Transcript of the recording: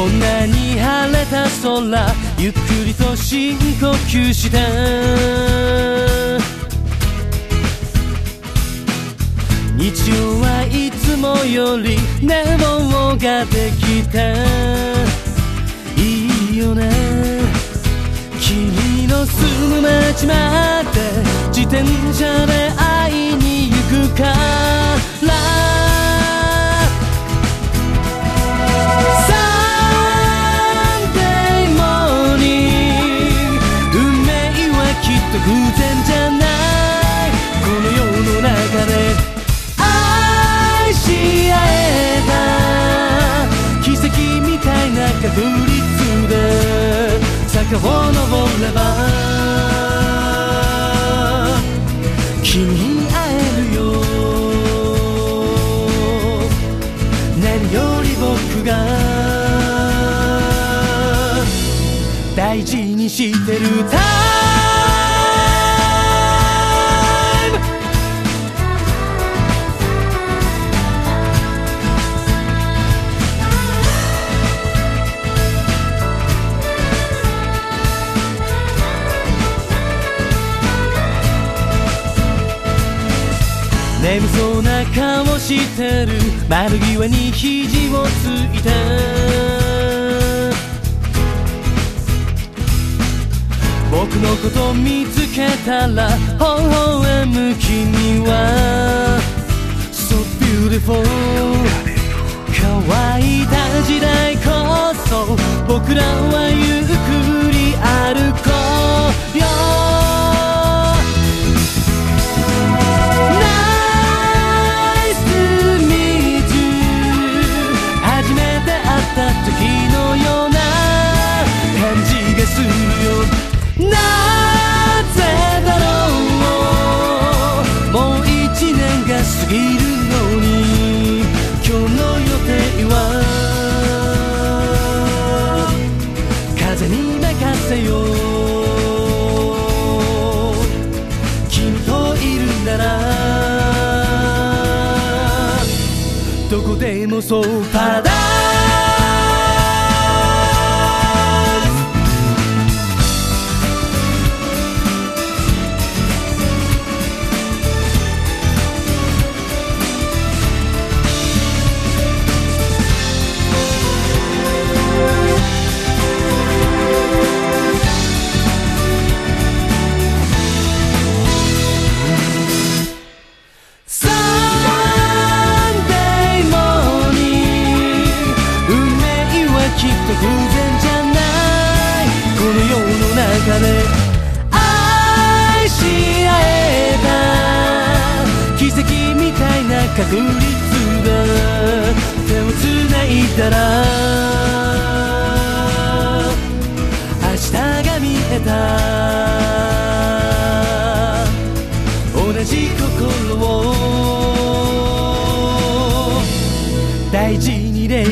こんなに晴れた空ゆっくりと深呼吸した。日常はいつもより寝坊ができた。いいよね。君の住む街まで自転車で会いに行くから。っと偶然じゃないこの世の中で愛し合えた奇跡みたいな確率で坂を登れば君に会えるよ何より僕が大事にしてる眠そうな顔してる。窓際に肘をついて。僕のこと見つけたら微笑む君は。So beautiful 乾いた時代こそ僕らはいるのに今日の予定は風に任せよう。君といるならどこでもそうパラダイサきっと偶然じゃないこの世の中で愛し合えた奇跡みたいな確率だ手をつないだら明日が見えた同じ心を大事にできる